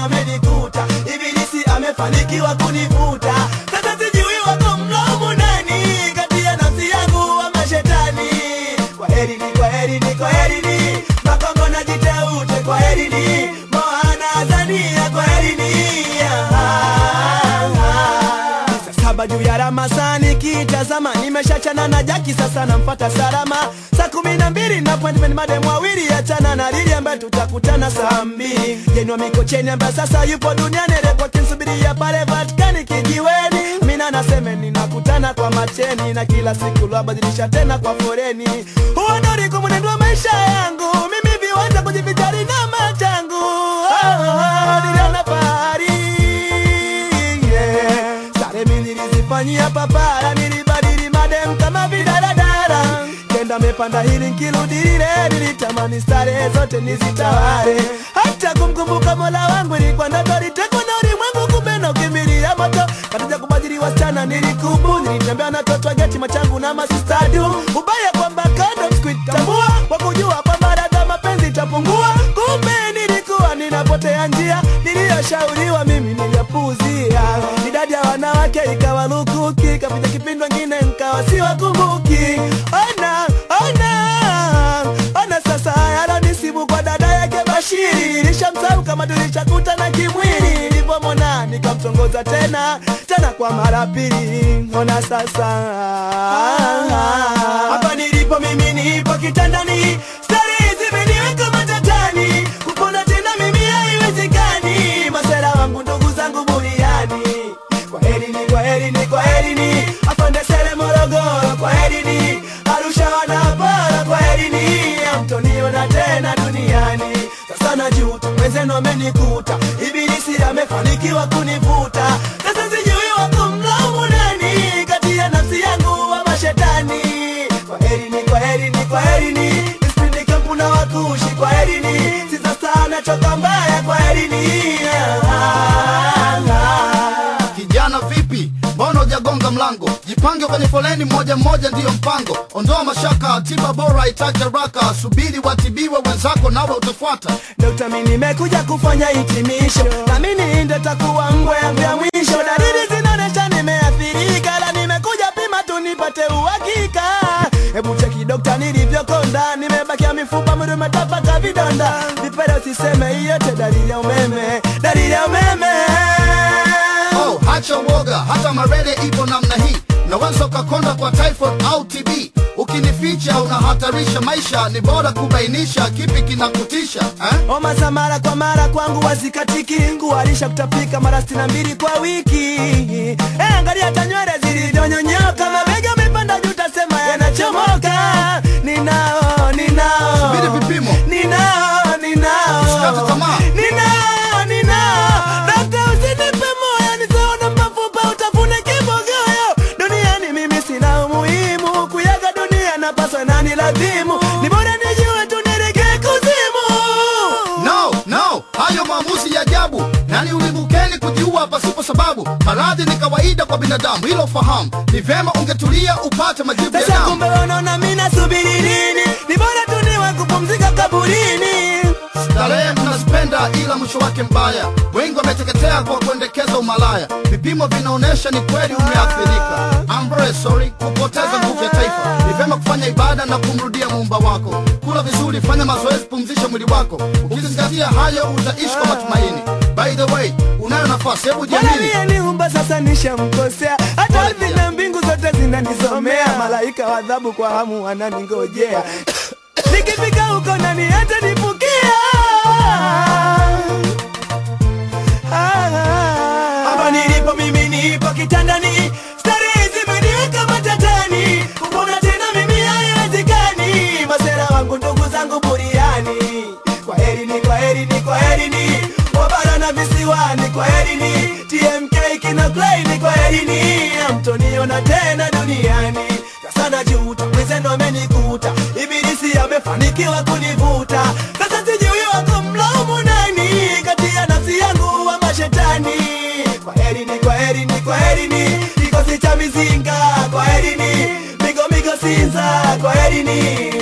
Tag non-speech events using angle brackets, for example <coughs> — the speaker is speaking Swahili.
mwenzenu amenikuta ibilisi amefanikiwa kunivuta. Sasa sijui wako mlaumu nani? Kati ya nafsi yangu wa mashetani. Kwa heri ni kwa heri ni kwa herini makongo Saba juu ya ramasani kitazama nimeshachana na jaki sasa namfata salama. Saa kumi na mbili na appointment madem wawili achana na lili ambaye tutakutana saa mbili jenwa mikocheni ambaye sasa yupo duniani repoti nsubiria pale vatikani kijiweni. Mina naseme ninakutana kwa macheni na kila siku lwabadilisha tena kwa foreni huo ndo wa maisha yangu mimi viwanja kujivijari na nilizifanyia papara, nilibadili madem kama vidaradara. Kenda mepanda hili nkiludilile, nilitamani starehe zote nizitawale. Hata kumkumbuka mola wangu ilikuwa ndoto, litekwa na ulimwengu, kumbe nakimbilia moto. Katika kubadili wasichana nilikubu, nilitembea na toto geti machangu na masistadu. Ubaya kwamba kando sikuitambua, kwa kujua kwamba radha mapenzi itapungua. Kumbe nilikuwa ninapotea njia, niliyoshauriwa mimi niliyapuuzia. Idadi ya wanawake ikawa lukuki, kapita kipindi wengine nkawa siwakumbuki. Ona, ona, ona sasa yalonisibu kwa dada yake Bashiri. Nilishamsahau kama tulishakutana kimwili, nilivyomwona nikamtongoza tena tena kwa mara pili. Ona sasa hapa nilipo mimi, nipo kitandani, tena duniani. Sasa najuta, mwenzenu amenikuta, ibilisi amefanikiwa kunivuta. Sasa sijui wa mlaumu nani? Kati ya nafsi yangu wa mashetani. Kwa herini, kwa herini, kwa herini, nisipinde kampu na wakushi, kwa herini, sisa sana choka mbaya, kwa mlango? Jipange kwenye foleni, moja mmoja ndiyo mpango. Ondoa mashaka, tiba bora itaja raka, Subiri watibiwe wenzako, nawe utafuata. Dokta, mi nimekuja kufanya hitimisho, naamini ndio takuwa ngwe vya mwisho. Dalili zinaonesha nimeathirika, la nimekuja pima tu nipate uhakika. Hebu cheki dokta, nilivyokonda, nimebakia mifupa, mwili vidonda. vipere usiseme, hiyo yote dalili ya umeme, dalili ya umeme. Oh, woga, hata marele ipo namna hii. Naweza ukakonda kwa typhoid au TB. Ukinificha unahatarisha maisha, ni bora kubainisha kipi kinakutisha eh? Za mara kwa mara kwangu wazikatiki, nguarisha kutapika mara sitini mbili kwa wiki. Eh, angalia hata nywele zilivyonyonyoka, mabega amepanda juu, tasema yanachomoka. Lazimu, ni bora nijue kuzimu. No, no, hayo maamuzi ya ajabu. Nani ulibukeni kujiua pasipo sababu? Maradhi ni kawaida kwa binadamu, hilo fahamu. Ni vema ungetulia upate majibu ya Sasa damu. kumbe wanaona mimi nasubiri nini? Ni bora tu niwe kupumzika kaburini. Starehe mnazipenda ila mwisho wake mbaya. Wengi wameteketea kwa kuendekeza umalaya. Vipimo vinaonyesha ni kweli umeathirika. Very sorry kupoteza nguvu ya taifa. Ni vyema kufanya ibada na kumrudia muumba wako. Kula vizuri, fanya mazoezi, pumzisha mwili wako. Ukizingatia hayo utaishi kwa matumaini. By the way, unayo nafasi, hebu jiamini. sasa nishamkosea, hata vina ardhi na mbingu zote zinanisomea, malaika wadhabu adhabu kwa hamu wananingojea. <coughs> Nikifika huko nani hata nipukia hapa nilipo mimi kitandani, starehe zimeniweka matatani, tena mimi haiwezekani. Masera wangu ndugu zangu buriani, kwa kwa herini, kwa wabara na visiwani, kwa herini, TMK kina Klein, kwa herini, hamtoniona tena duniani. Kasana juta mwenzenu amenikuta, ibilisi amefanikiwa kunivuta herini kwa herini kikosi cha mizinga kwaherini, migo migo sinza kwa herini